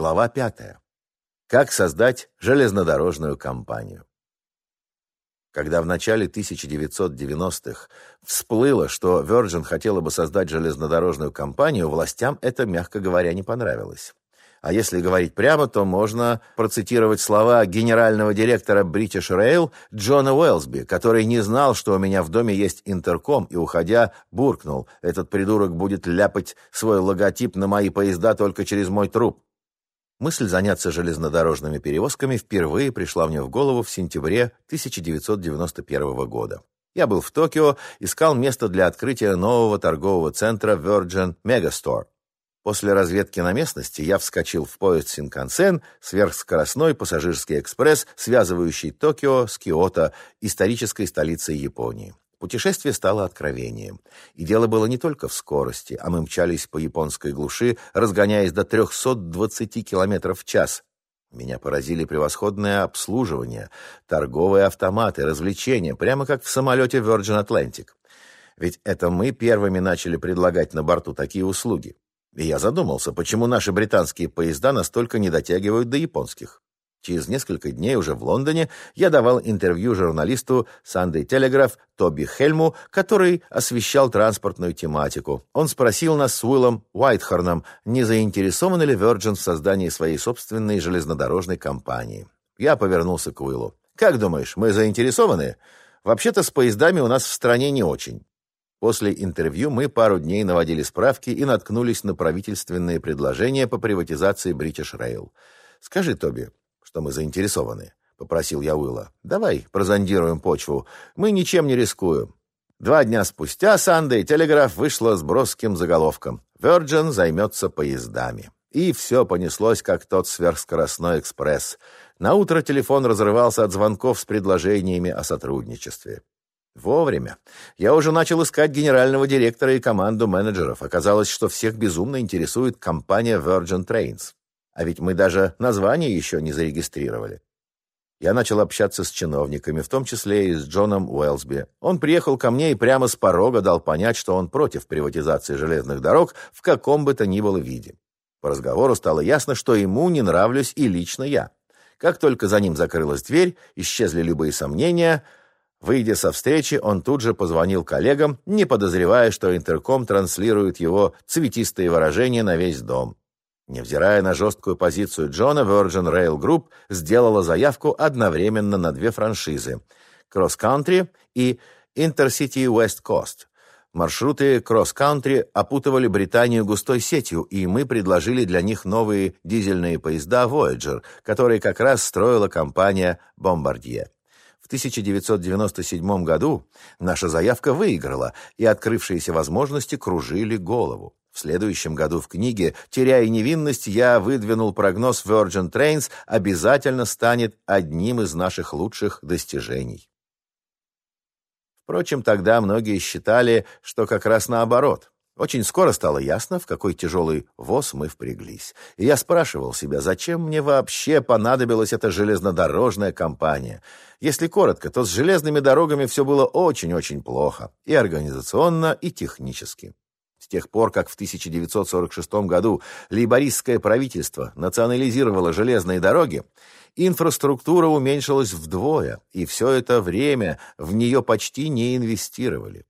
Глава пятая. Как создать железнодорожную компанию. Когда в начале 1990-х всплыло, что Virgin хотела бы создать железнодорожную компанию, властям это, мягко говоря, не понравилось. А если говорить прямо, то можно процитировать слова генерального директора British Rail Джона Уэлсби, который не знал, что у меня в доме есть интерком, и, уходя, буркнул, этот придурок будет ляпать свой логотип на мои поезда только через мой труп. Мысль заняться железнодорожными перевозками впервые пришла мне в голову в сентябре 1991 года. Я был в Токио, искал место для открытия нового торгового центра Virgin Megastore. После разведки на местности я вскочил в поезд Синкансен, сверхскоростной пассажирский экспресс, связывающий Токио с Киото, исторической столицей Японии. Путешествие стало откровением. И дело было не только в скорости, а мы мчались по японской глуши, разгоняясь до 320 км в час. Меня поразили превосходное обслуживание, торговые автоматы, развлечения, прямо как в самолете Virgin Atlantic. Ведь это мы первыми начали предлагать на борту такие услуги. И я задумался, почему наши британские поезда настолько не дотягивают до японских. Через несколько дней уже в Лондоне я давал интервью журналисту Sunday Telegraph Тоби Хельму, который освещал транспортную тематику. Он спросил нас с Уиллом Уайтхорном, не заинтересованы ли Virgin в создании своей собственной железнодорожной компании. Я повернулся к Уиллу. «Как думаешь, мы заинтересованы? Вообще-то с поездами у нас в стране не очень». После интервью мы пару дней наводили справки и наткнулись на правительственные предложения по приватизации British Rail. «Скажи, Тоби, что мы заинтересованы», — попросил я Уилла. «Давай прозондируем почву. Мы ничем не рискуем». Два дня спустя Сандей Телеграф вышла с броским заголовком «Virgin займется поездами». И все понеслось, как тот сверхскоростной экспресс. На утро телефон разрывался от звонков с предложениями о сотрудничестве. Вовремя. Я уже начал искать генерального директора и команду менеджеров. Оказалось, что всех безумно интересует компания Virgin Trains. А ведь мы даже название еще не зарегистрировали. Я начал общаться с чиновниками, в том числе и с Джоном Уэлсби. Он приехал ко мне и прямо с порога дал понять, что он против приватизации железных дорог в каком бы то ни было виде. По разговору стало ясно, что ему не нравлюсь и лично я. Как только за ним закрылась дверь, исчезли любые сомнения. Выйдя со встречи, он тут же позвонил коллегам, не подозревая, что интерком транслирует его цветистые выражения на весь дом. Невзирая на жесткую позицию Джона, Virgin Rail Group сделала заявку одновременно на две франшизы – Cross Country и Intercity West Coast. Маршруты Cross Country опутывали Британию густой сетью, и мы предложили для них новые дизельные поезда Voyager, которые как раз строила компания Bombardier. В 1997 году наша заявка выиграла, и открывшиеся возможности кружили голову. Следующем году в книге «Теряя невинность» я выдвинул прогноз Virgin Trains обязательно станет одним из наших лучших достижений. Впрочем, тогда многие считали, что как раз наоборот. Очень скоро стало ясно, в какой тяжелый воз мы впряглись. И я спрашивал себя, зачем мне вообще понадобилась эта железнодорожная компания. Если коротко, то с железными дорогами все было очень-очень плохо. И организационно, и технически. Тех пор, как в 1946 году лейбористское правительство национализировало железные дороги, инфраструктура уменьшилась вдвое, и все это время в нее почти не инвестировали.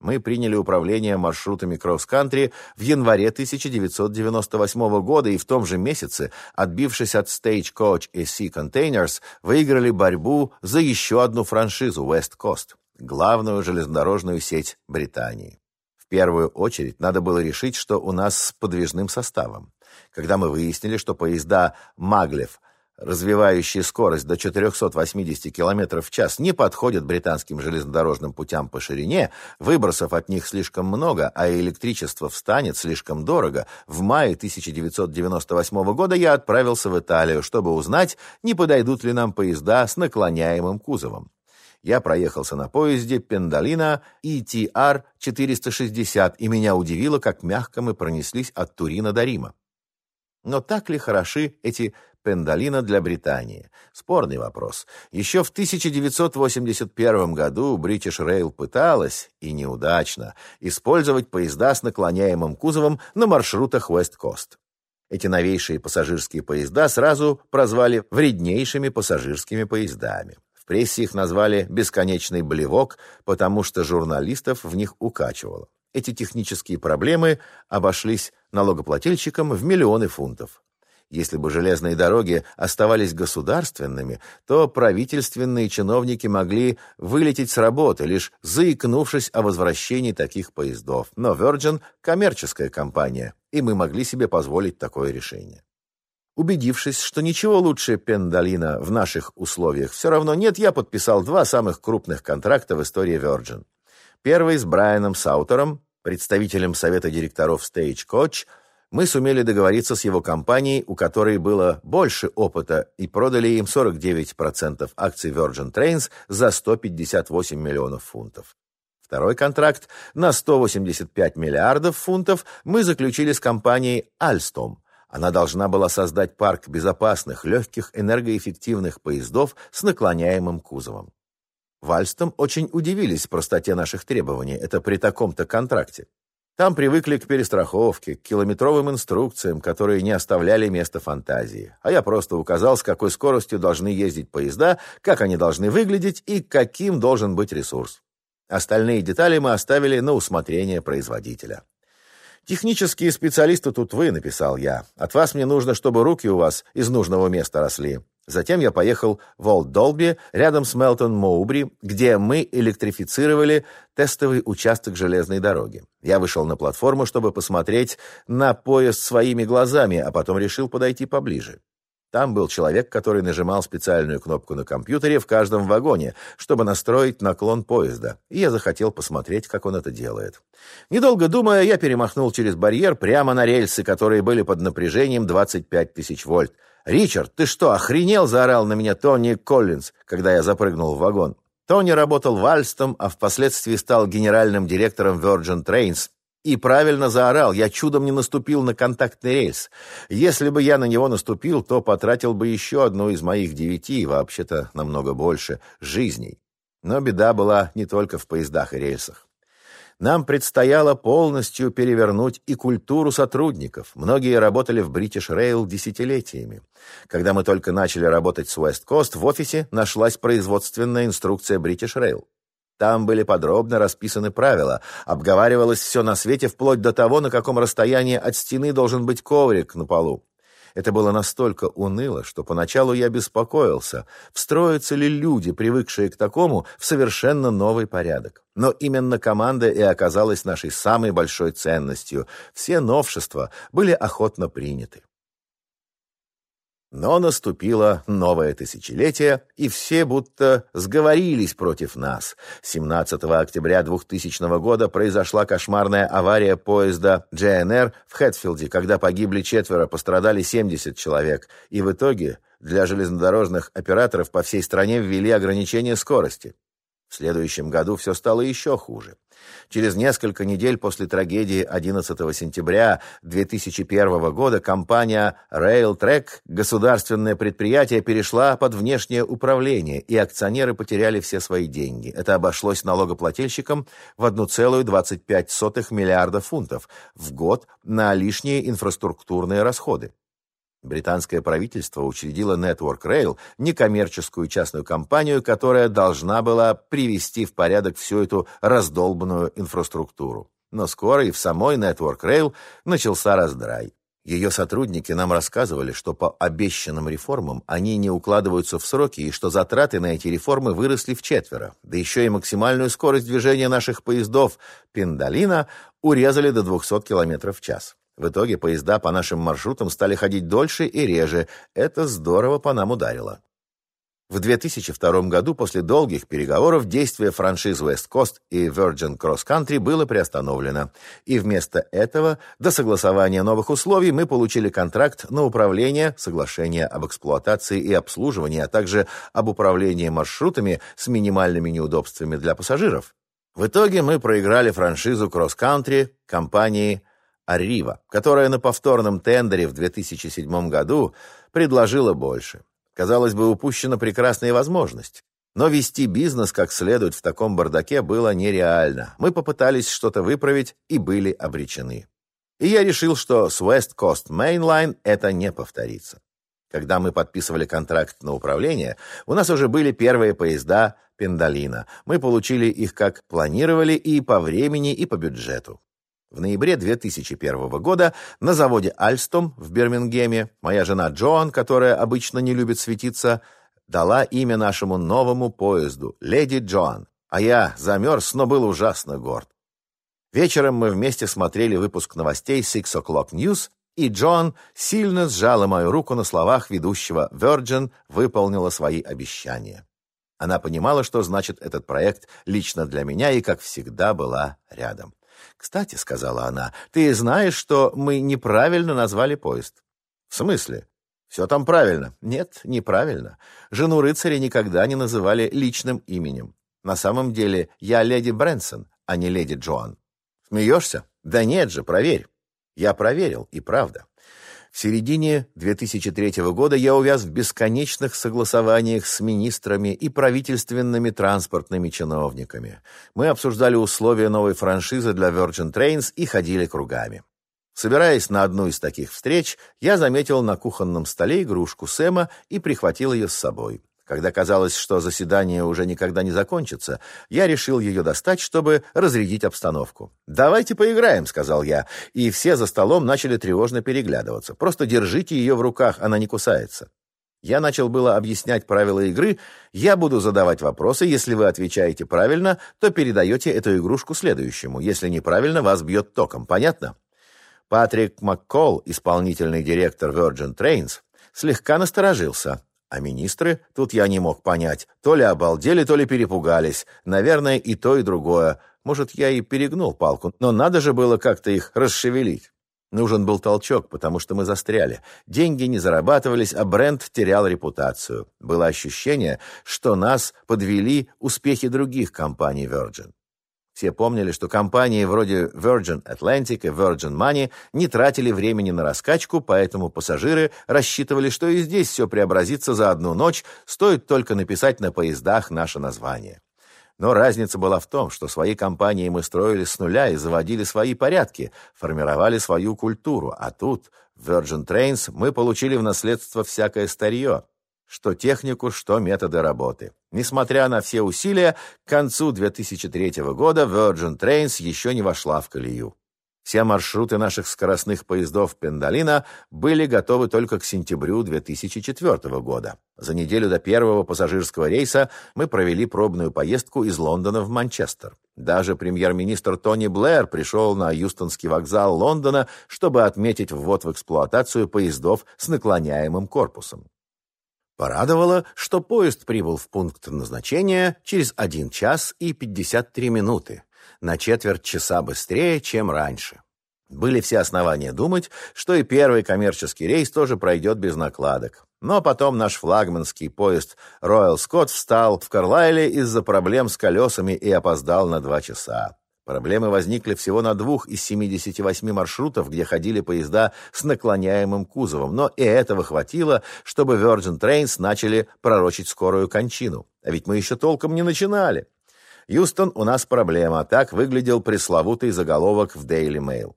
Мы приняли управление маршрутами кросс-кантри в январе 1998 года и в том же месяце, отбившись от Stagecoach и Sea Containers, выиграли борьбу за еще одну франшизу West Coast, главную железнодорожную сеть Британии. В первую очередь надо было решить, что у нас с подвижным составом. Когда мы выяснили, что поезда «Маглев», развивающие скорость до 480 км в час, не подходят британским железнодорожным путям по ширине, выбросов от них слишком много, а электричество встанет слишком дорого, в мае 1998 года я отправился в Италию, чтобы узнать, не подойдут ли нам поезда с наклоняемым кузовом я проехался на поезде Пендалина ETR-460, и меня удивило, как мягко мы пронеслись от Турина до Рима. Но так ли хороши эти Пендалина для Британии? Спорный вопрос. Еще в 1981 году British Rail пыталась, и неудачно, использовать поезда с наклоняемым кузовом на маршрутах West Coast. Эти новейшие пассажирские поезда сразу прозвали вреднейшими пассажирскими поездами. Прессе их назвали «бесконечный блевок», потому что журналистов в них укачивало. Эти технические проблемы обошлись налогоплательщикам в миллионы фунтов. Если бы железные дороги оставались государственными, то правительственные чиновники могли вылететь с работы, лишь заикнувшись о возвращении таких поездов. Но Virgin – коммерческая компания, и мы могли себе позволить такое решение. Убедившись, что ничего лучше Пендалина в наших условиях все равно нет, я подписал два самых крупных контракта в истории Virgin. Первый с Брайаном Саутером, представителем совета директоров Stagecoach – мы сумели договориться с его компанией, у которой было больше опыта, и продали им 49% акций Virgin Trains за 158 миллионов фунтов. Второй контракт на 185 миллиардов фунтов мы заключили с компанией Alstom. Она должна была создать парк безопасных, легких, энергоэффективных поездов с наклоняемым кузовом. В Alstom очень удивились простоте наших требований, это при таком-то контракте. Там привыкли к перестраховке, к километровым инструкциям, которые не оставляли места фантазии. А я просто указал, с какой скоростью должны ездить поезда, как они должны выглядеть и каким должен быть ресурс. Остальные детали мы оставили на усмотрение производителя. «Технические специалисты тут вы», — написал я. «От вас мне нужно, чтобы руки у вас из нужного места росли. Затем я поехал в Олд-Долби, рядом с Мелтон-Моубри, где мы электрифицировали тестовый участок железной дороги. Я вышел на платформу, чтобы посмотреть на поезд своими глазами, а потом решил подойти поближе. Там был человек, который нажимал специальную кнопку на компьютере в каждом вагоне, чтобы настроить наклон поезда, и я захотел посмотреть, как он это делает. Недолго думая, я перемахнул через барьер прямо на рельсы, которые были под напряжением 25 тысяч вольт. «Ричард, ты что, охренел?» — заорал на меня Тони Коллинз, когда я запрыгнул в вагон. Тони работал вальстом, а впоследствии стал генеральным директором Virgin Trains. И правильно заорал, я чудом не наступил на контактный рельс. Если бы я на него наступил, то потратил бы еще одну из моих девяти, вообще-то намного больше, жизней. Но беда была не только в поездах и рельсах. Нам предстояло полностью перевернуть и культуру сотрудников. Многие работали в British Rail десятилетиями. Когда мы только начали работать с West Coast, в офисе нашлась производственная инструкция British Rail. Там были подробно расписаны правила, обговаривалось все на свете вплоть до того, на каком расстоянии от стены должен быть коврик на полу. Это было настолько уныло, что поначалу я беспокоился, встроятся ли люди, привыкшие к такому, в совершенно новый порядок. Но именно команда и оказалась нашей самой большой ценностью. Все новшества были охотно приняты. Но наступило новое тысячелетие, и все будто сговорились против нас. 17 октября 2000 года произошла кошмарная авария поезда GNR в Хэтфилде, когда погибли четверо, пострадали 70 человек. И в итоге для железнодорожных операторов по всей стране ввели ограничение скорости. В следующем году все стало еще хуже. Через несколько недель после трагедии 11 сентября 2001 года компания Railtrack, государственное предприятие, перешла под внешнее управление, и акционеры потеряли все свои деньги. Это обошлось налогоплательщикам в 1,25 миллиарда фунтов в год на лишние инфраструктурные расходы. Британское правительство учредило Network Rail, некоммерческую частную компанию, которая должна была привести в порядок всю эту раздолбанную инфраструктуру. Но скоро и в самой Network Rail начался раздрай. Ее сотрудники нам рассказывали, что по обещанным реформам они не укладываются в сроки и что затраты на эти реформы выросли в четверо. Да еще и максимальную скорость движения наших поездов Пиндалина урезали до 200 км в час. В итоге поезда по нашим маршрутам стали ходить дольше и реже. Это здорово по нам ударило. В 2002 году после долгих переговоров действие франшиз West Coast и Virgin Cross Country было приостановлено. И вместо этого, до согласования новых условий, мы получили контракт на управление, соглашение об эксплуатации и обслуживании, а также об управлении маршрутами с минимальными неудобствами для пассажиров. В итоге мы проиграли франшизу Cross Country компании Арива, которая на повторном тендере в 2007 году предложила больше. Казалось бы, упущена прекрасная возможность. Но вести бизнес как следует в таком бардаке было нереально. Мы попытались что-то выправить и были обречены. И я решил, что с West Coast Main Line это не повторится. Когда мы подписывали контракт на управление, у нас уже были первые поезда Пендалина. Мы получили их как планировали и по времени, и по бюджету. В ноябре 2001 года на заводе «Альстом» в Бирмингеме моя жена Джоан, которая обычно не любит светиться, дала имя нашему новому поезду «Леди Джоан», а я замерз, но был ужасно горд. Вечером мы вместе смотрели выпуск новостей Six O'Clock News, и Джон сильно сжала мою руку на словах ведущего Virgin выполнила свои обещания. Она понимала, что значит этот проект лично для меня и, как всегда, была рядом. «Кстати», — сказала она, — «ты знаешь, что мы неправильно назвали поезд?» «В смысле?» «Все там правильно». «Нет, неправильно. Жену рыцаря никогда не называли личным именем. На самом деле я леди Брэнсон, а не леди Джоан». «Смеешься?» «Да нет же, проверь». Я проверил, и правда. В середине 2003 года я увяз в бесконечных согласованиях с министрами и правительственными транспортными чиновниками. Мы обсуждали условия новой франшизы для Virgin Trains и ходили кругами. Собираясь на одну из таких встреч, я заметил на кухонном столе игрушку Сэма и прихватил ее с собой. Когда казалось, что заседание уже никогда не закончится, я решил ее достать, чтобы разрядить обстановку. «Давайте поиграем», — сказал я, и все за столом начали тревожно переглядываться. «Просто держите ее в руках, она не кусается». Я начал было объяснять правила игры. Я буду задавать вопросы. Если вы отвечаете правильно, то передаете эту игрушку следующему. Если неправильно, вас бьет током. Понятно? Патрик Маккол, исполнительный директор Virgin Trains, слегка насторожился. А министры, тут я не мог понять, то ли обалдели, то ли перепугались. Наверное, и то, и другое. Может, я и перегнул палку, но надо же было как-то их расшевелить. Нужен был толчок, потому что мы застряли. Деньги не зарабатывались, а бренд терял репутацию. Было ощущение, что нас подвели успехи других компаний Virgin. Все помнили, что компании вроде Virgin Atlantic и Virgin Money не тратили времени на раскачку, поэтому пассажиры рассчитывали, что и здесь все преобразится за одну ночь, стоит только написать на поездах наше название. Но разница была в том, что свои компании мы строили с нуля и заводили свои порядки, формировали свою культуру, а тут, в Virgin Trains, мы получили в наследство всякое старье, что технику, что методы работы. Несмотря на все усилия, к концу 2003 года Virgin Trains еще не вошла в колею. Все маршруты наших скоростных поездов Пендалина были готовы только к сентябрю 2004 года. За неделю до первого пассажирского рейса мы провели пробную поездку из Лондона в Манчестер. Даже премьер-министр Тони Блэр пришел на Юстонский вокзал Лондона, чтобы отметить ввод в эксплуатацию поездов с наклоняемым корпусом. Порадовало, что поезд прибыл в пункт назначения через 1 час и 53 минуты, на четверть часа быстрее, чем раньше. Были все основания думать, что и первый коммерческий рейс тоже пройдет без накладок. Но потом наш флагманский поезд Royal Scott встал в Карлайле из-за проблем с колесами и опоздал на два часа. Проблемы возникли всего на двух из 78 маршрутов, где ходили поезда с наклоняемым кузовом, но и этого хватило, чтобы Virgin Trains начали пророчить скорую кончину. А ведь мы еще толком не начинали. «Юстон, у нас проблема», так выглядел пресловутый заголовок в Daily Mail.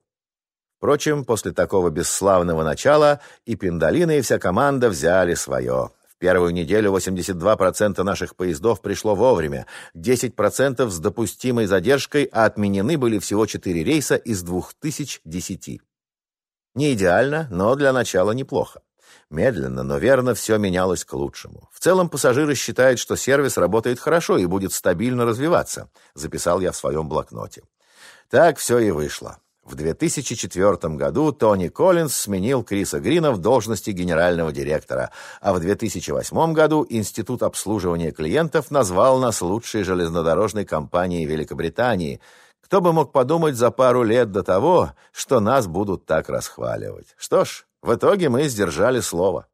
Впрочем, после такого бесславного начала и Пиндалина, и вся команда взяли свое первую неделю 82% наших поездов пришло вовремя, 10% с допустимой задержкой, а отменены были всего 4 рейса из 2010. Не идеально, но для начала неплохо. Медленно, но верно все менялось к лучшему. В целом пассажиры считают, что сервис работает хорошо и будет стабильно развиваться, записал я в своем блокноте. Так все и вышло. В 2004 году Тони Коллинз сменил Криса Грина в должности генерального директора, а в 2008 году Институт обслуживания клиентов назвал нас лучшей железнодорожной компанией Великобритании. Кто бы мог подумать за пару лет до того, что нас будут так расхваливать. Что ж, в итоге мы сдержали слово.